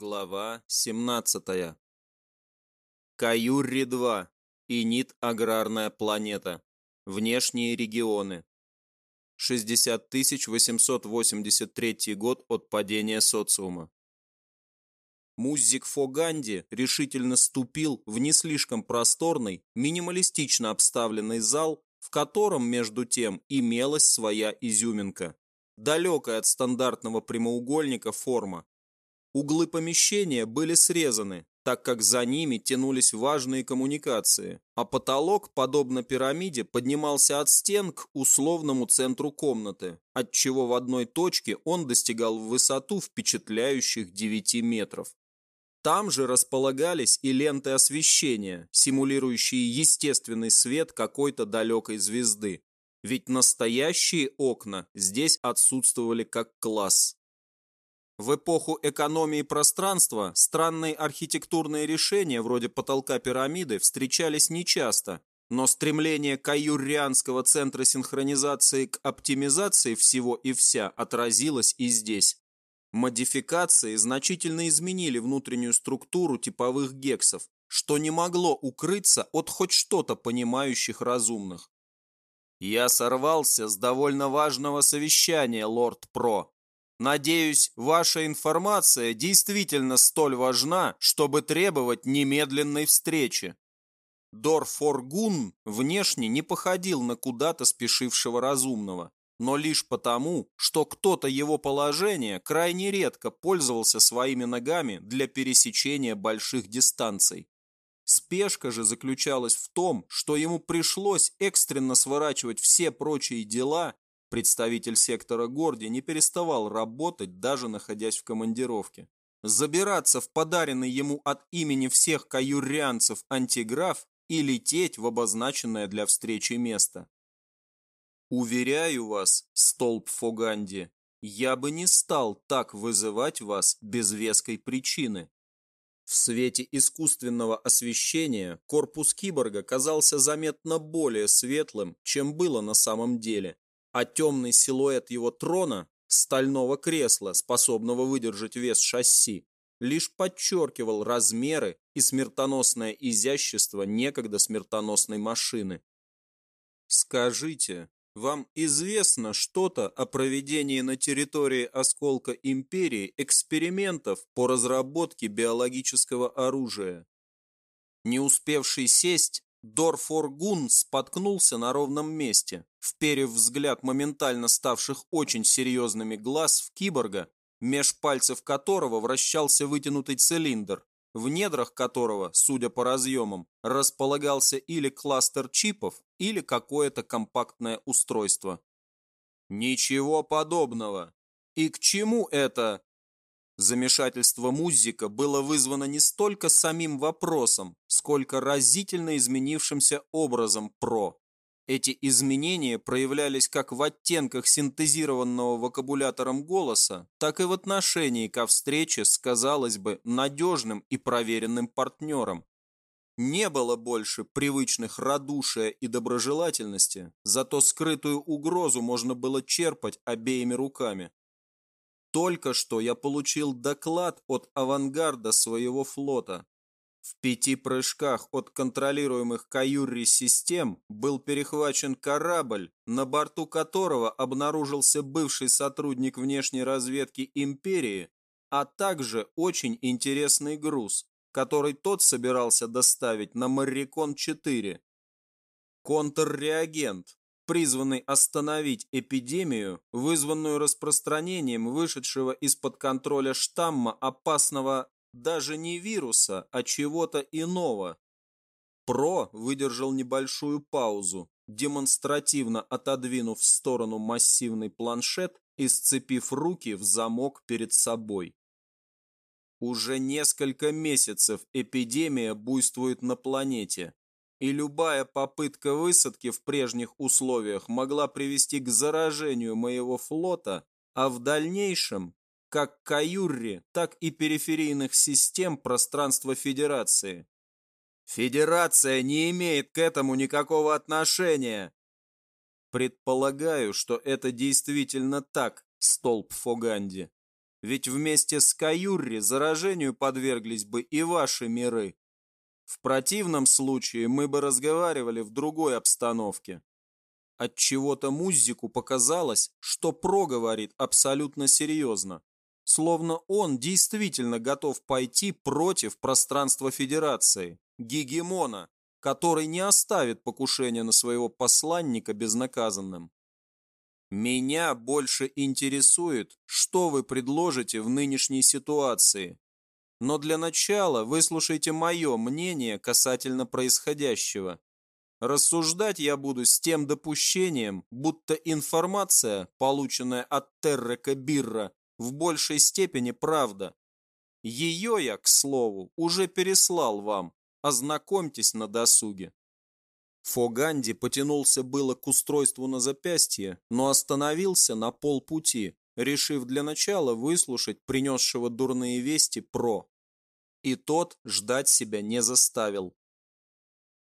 Глава 17. Каюрри-2. Инит аграрная планета. Внешние регионы. 60 883 год от падения социума. Музик Фоганди решительно ступил в не слишком просторный, минималистично обставленный зал, в котором, между тем, имелась своя изюминка. Далекая от стандартного прямоугольника форма, Углы помещения были срезаны, так как за ними тянулись важные коммуникации, а потолок, подобно пирамиде, поднимался от стен к условному центру комнаты, отчего в одной точке он достигал высоту впечатляющих 9 метров. Там же располагались и ленты освещения, симулирующие естественный свет какой-то далекой звезды. Ведь настоящие окна здесь отсутствовали как класс. В эпоху экономии пространства странные архитектурные решения вроде потолка пирамиды встречались нечасто, но стремление каюрианского центра синхронизации к оптимизации всего и вся отразилось и здесь. Модификации значительно изменили внутреннюю структуру типовых гексов, что не могло укрыться от хоть что-то понимающих разумных. Я сорвался с довольно важного совещания, лорд Про, Надеюсь, ваша информация действительно столь важна, чтобы требовать немедленной встречи. Дор Форгун внешне не походил на куда-то спешившего разумного, но лишь потому, что кто-то его положения крайне редко пользовался своими ногами для пересечения больших дистанций. Спешка же заключалась в том, что ему пришлось экстренно сворачивать все прочие дела Представитель сектора Горди не переставал работать, даже находясь в командировке. Забираться в подаренный ему от имени всех каюрианцев антиграф и лететь в обозначенное для встречи место. Уверяю вас, столб Фоганди, я бы не стал так вызывать вас без веской причины. В свете искусственного освещения корпус киборга казался заметно более светлым, чем было на самом деле а темный силуэт его трона, стального кресла, способного выдержать вес шасси, лишь подчеркивал размеры и смертоносное изящество некогда смертоносной машины. Скажите, вам известно что-то о проведении на территории осколка империи экспериментов по разработке биологического оружия? Не успевший сесть, Дорфоргун споткнулся на ровном месте, вперев взгляд моментально ставших очень серьезными глаз в киборга, меж пальцев которого вращался вытянутый цилиндр, в недрах которого, судя по разъемам, располагался или кластер чипов, или какое-то компактное устройство. Ничего подобного. И к чему это? Замешательство Музика было вызвано не столько самим вопросом, сколько разительно изменившимся образом ПРО. Эти изменения проявлялись как в оттенках синтезированного вокабулятором голоса, так и в отношении ко встрече с, казалось бы, надежным и проверенным партнером. Не было больше привычных радушия и доброжелательности, зато скрытую угрозу можно было черпать обеими руками. Только что я получил доклад от авангарда своего флота. В пяти прыжках от контролируемых Каюрри систем был перехвачен корабль, на борту которого обнаружился бывший сотрудник внешней разведки Империи, а также очень интересный груз, который тот собирался доставить на Маррикон-4. Контрреагент, призванный остановить эпидемию, вызванную распространением вышедшего из-под контроля штамма опасного даже не вируса, а чего-то иного. Про выдержал небольшую паузу, демонстративно отодвинув в сторону массивный планшет и сцепив руки в замок перед собой. Уже несколько месяцев эпидемия буйствует на планете, и любая попытка высадки в прежних условиях могла привести к заражению моего флота, а в дальнейшем как Каюрри, так и периферийных систем пространства Федерации. Федерация не имеет к этому никакого отношения. Предполагаю, что это действительно так, столб Фоганди. Ведь вместе с Каюрри заражению подверглись бы и ваши миры. В противном случае мы бы разговаривали в другой обстановке. От чего-то Музику показалось, что Про говорит абсолютно серьезно, словно он действительно готов пойти против пространства Федерации, гегемона, который не оставит покушения на своего посланника безнаказанным. Меня больше интересует, что вы предложите в нынешней ситуации. Но для начала выслушайте мое мнение касательно происходящего. Рассуждать я буду с тем допущением, будто информация, полученная от Террека Бирра, в большей степени правда. Ее я, к слову, уже переслал вам. Ознакомьтесь на досуге. Фоганди потянулся было к устройству на запястье, но остановился на полпути, решив для начала выслушать принесшего дурные вести Про. И тот ждать себя не заставил.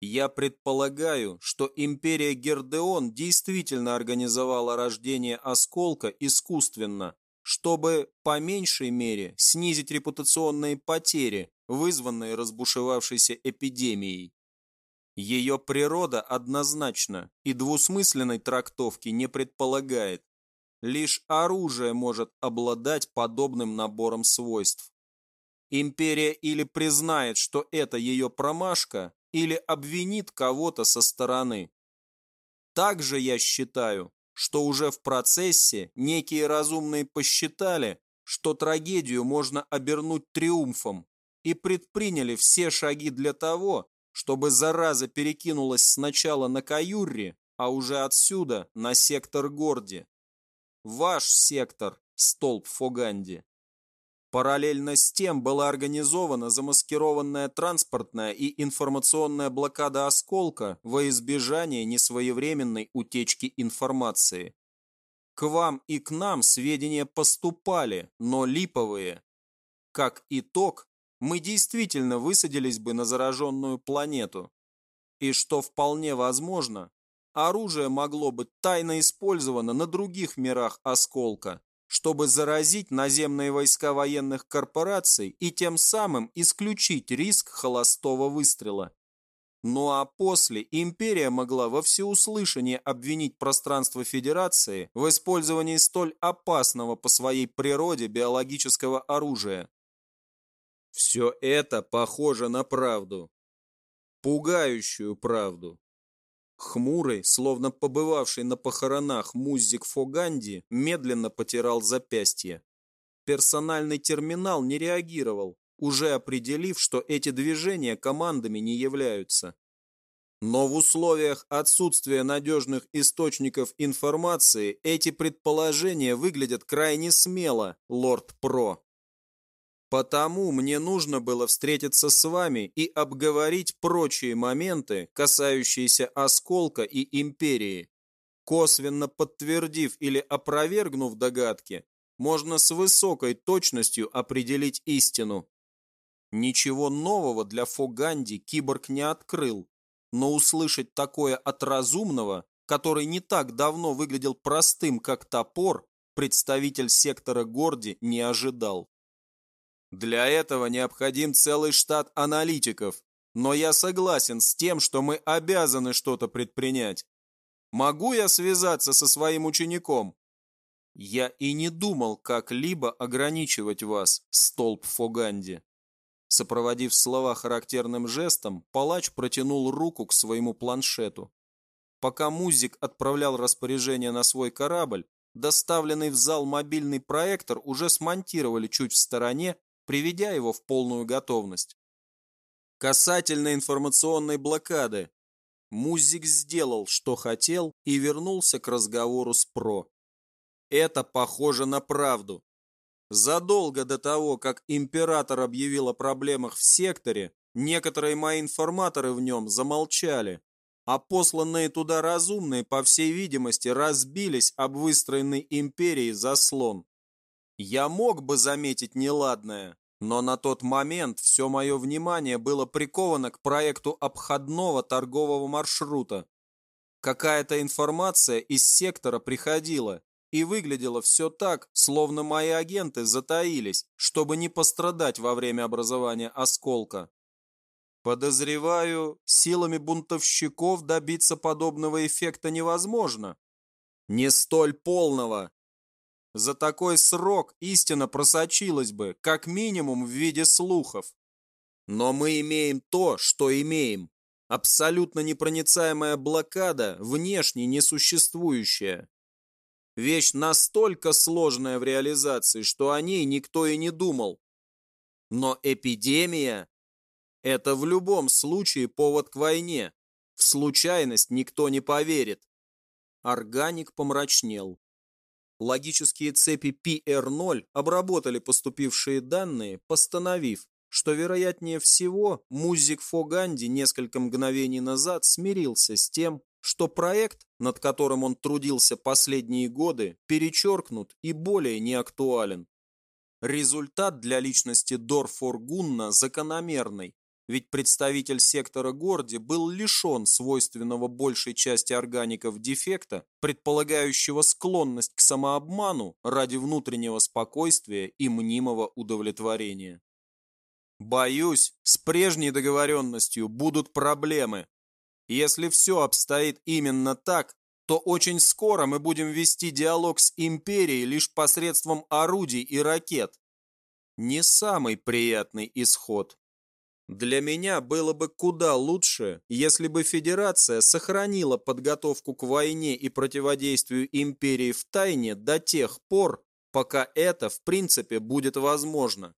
Я предполагаю, что империя Гердеон действительно организовала рождение осколка искусственно, чтобы, по меньшей мере, снизить репутационные потери, вызванные разбушевавшейся эпидемией. Ее природа однозначна и двусмысленной трактовки не предполагает. Лишь оружие может обладать подобным набором свойств. Империя или признает, что это ее промашка, или обвинит кого-то со стороны. Также я считаю, что уже в процессе некие разумные посчитали, что трагедию можно обернуть триумфом и предприняли все шаги для того, чтобы зараза перекинулась сначала на Каюрри, а уже отсюда на сектор Горди. Ваш сектор, столб Фоганди. Параллельно с тем была организована замаскированная транспортная и информационная блокада «Осколка» во избежание несвоевременной утечки информации. К вам и к нам сведения поступали, но липовые. Как итог, мы действительно высадились бы на зараженную планету. И что вполне возможно, оружие могло быть тайно использовано на других мирах осколка, чтобы заразить наземные войска военных корпораций и тем самым исключить риск холостого выстрела. Ну а после империя могла во всеуслышание обвинить пространство Федерации в использовании столь опасного по своей природе биологического оружия. Все это похоже на правду. Пугающую правду. Хмурый, словно побывавший на похоронах музик Фоганди, медленно потирал запястье. Персональный терминал не реагировал, уже определив, что эти движения командами не являются. Но в условиях отсутствия надежных источников информации эти предположения выглядят крайне смело, лорд Про. Потому мне нужно было встретиться с вами и обговорить прочие моменты, касающиеся осколка и империи. Косвенно подтвердив или опровергнув догадки, можно с высокой точностью определить истину. Ничего нового для Фоганди киборг не открыл, но услышать такое от разумного, который не так давно выглядел простым, как топор, представитель сектора Горди не ожидал. Для этого необходим целый штат аналитиков, но я согласен с тем, что мы обязаны что-то предпринять. Могу я связаться со своим учеником? Я и не думал как-либо ограничивать вас, столб Фоганди. Сопроводив слова характерным жестом, палач протянул руку к своему планшету. Пока Музик отправлял распоряжение на свой корабль, доставленный в зал мобильный проектор уже смонтировали чуть в стороне приведя его в полную готовность. Касательно информационной блокады, Музик сделал, что хотел, и вернулся к разговору с Про. Это похоже на правду. Задолго до того, как император объявил о проблемах в секторе, некоторые мои информаторы в нем замолчали, а посланные туда разумные, по всей видимости, разбились об выстроенный империей заслон. Я мог бы заметить неладное, но на тот момент все мое внимание было приковано к проекту обходного торгового маршрута. Какая-то информация из сектора приходила, и выглядело все так, словно мои агенты затаились, чтобы не пострадать во время образования осколка. Подозреваю, силами бунтовщиков добиться подобного эффекта невозможно. Не столь полного. За такой срок истина просочилась бы, как минимум в виде слухов. Но мы имеем то, что имеем. Абсолютно непроницаемая блокада, внешне несуществующая. Вещь настолько сложная в реализации, что о ней никто и не думал. Но эпидемия – это в любом случае повод к войне. В случайность никто не поверит. Органик помрачнел. Логические цепи PR0 обработали поступившие данные, постановив, что, вероятнее всего, музик Фоганди несколько мгновений назад смирился с тем, что проект, над которым он трудился последние годы, перечеркнут и более не актуален. Результат для личности Дорфоргунна закономерный, ведь представитель сектора Горди был лишен свойственного большей части органиков дефекта, предполагающего склонность к самообману ради внутреннего спокойствия и мнимого удовлетворения. Боюсь, с прежней договоренностью будут проблемы. Если все обстоит именно так, то очень скоро мы будем вести диалог с Империей лишь посредством орудий и ракет. Не самый приятный исход. Для меня было бы куда лучше, если бы Федерация сохранила подготовку к войне и противодействию Империи в тайне до тех пор, пока это в принципе будет возможно.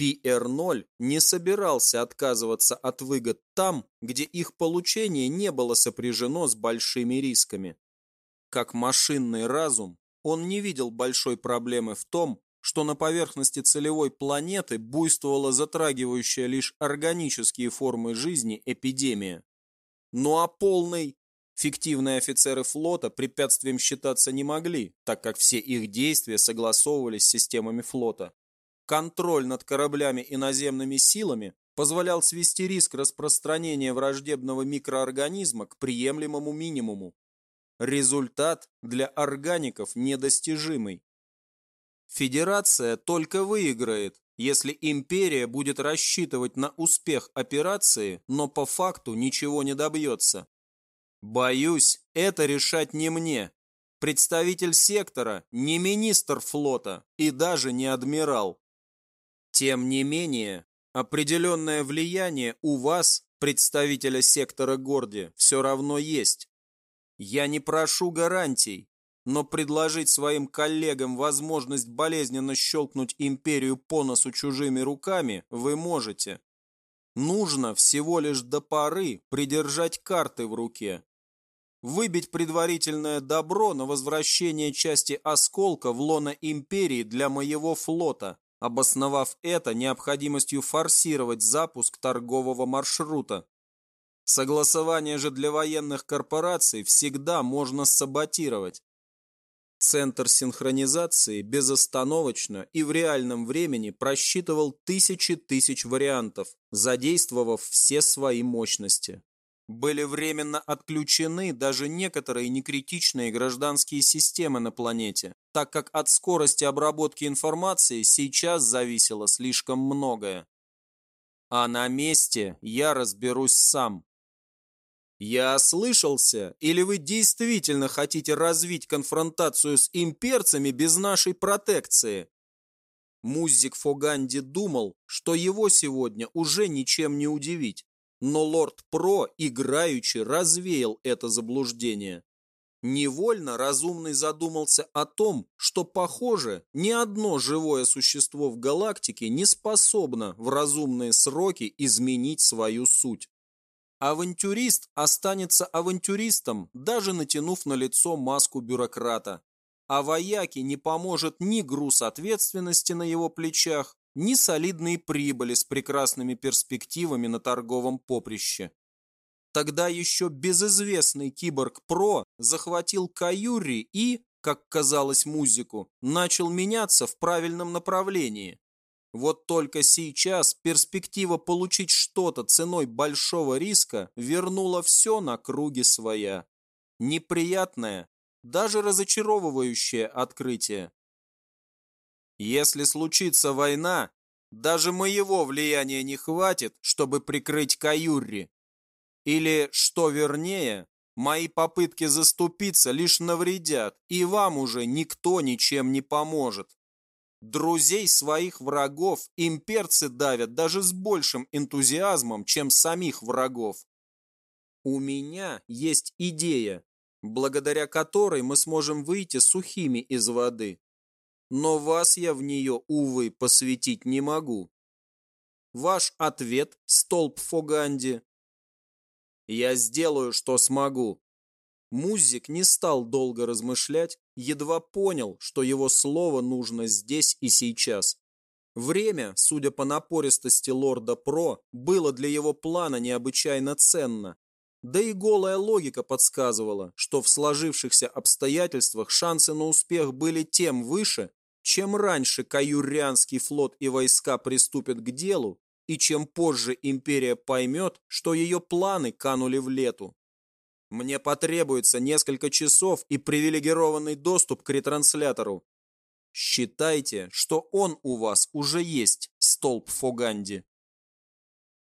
PR0 не собирался отказываться от выгод там, где их получение не было сопряжено с большими рисками. Как машинный разум, он не видел большой проблемы в том, что на поверхности целевой планеты буйствовала затрагивающая лишь органические формы жизни эпидемия. Ну а полной фиктивные офицеры флота препятствием считаться не могли, так как все их действия согласовывались с системами флота. Контроль над кораблями и наземными силами позволял свести риск распространения враждебного микроорганизма к приемлемому минимуму. Результат для органиков недостижимый. Федерация только выиграет, если империя будет рассчитывать на успех операции, но по факту ничего не добьется. Боюсь, это решать не мне. Представитель сектора не министр флота и даже не адмирал. Тем не менее, определенное влияние у вас, представителя сектора Горди, все равно есть. Я не прошу гарантий, но предложить своим коллегам возможность болезненно щелкнуть империю по носу чужими руками вы можете. Нужно всего лишь до поры придержать карты в руке. Выбить предварительное добро на возвращение части осколка в лоно империи для моего флота обосновав это необходимостью форсировать запуск торгового маршрута. Согласование же для военных корпораций всегда можно саботировать. Центр синхронизации безостановочно и в реальном времени просчитывал тысячи тысяч вариантов, задействовав все свои мощности были временно отключены даже некоторые некритичные гражданские системы на планете, так как от скорости обработки информации сейчас зависело слишком многое. А на месте я разберусь сам. Я ослышался, или вы действительно хотите развить конфронтацию с имперцами без нашей протекции? Музик Фоганди думал, что его сегодня уже ничем не удивить. Но лорд Про играючи развеял это заблуждение. Невольно разумный задумался о том, что, похоже, ни одно живое существо в галактике не способно в разумные сроки изменить свою суть. Авантюрист останется авантюристом, даже натянув на лицо маску бюрократа. А вояке не поможет ни груз ответственности на его плечах, ни солидные прибыли с прекрасными перспективами на торговом поприще. Тогда еще безызвестный киборг Про захватил Каюри и, как казалось музику, начал меняться в правильном направлении. Вот только сейчас перспектива получить что-то ценой большого риска вернула все на круги своя. Неприятная, даже разочаровывающее открытие. Если случится война, даже моего влияния не хватит, чтобы прикрыть Каюрри. Или, что вернее, мои попытки заступиться лишь навредят, и вам уже никто ничем не поможет. Друзей своих врагов имперцы давят даже с большим энтузиазмом, чем самих врагов. У меня есть идея, благодаря которой мы сможем выйти сухими из воды. Но вас я в нее, увы, посвятить не могу. Ваш ответ, столб Фоганди. Я сделаю, что смогу. Музик не стал долго размышлять, едва понял, что его слово нужно здесь и сейчас. Время, судя по напористости лорда Про, было для его плана необычайно ценно, да и голая логика подсказывала, что в сложившихся обстоятельствах шансы на успех были тем выше, чем раньше Каюрианский флот и войска приступят к делу, и чем позже империя поймет, что ее планы канули в лету. Мне потребуется несколько часов и привилегированный доступ к ретранслятору. Считайте, что он у вас уже есть, столб Фоганди.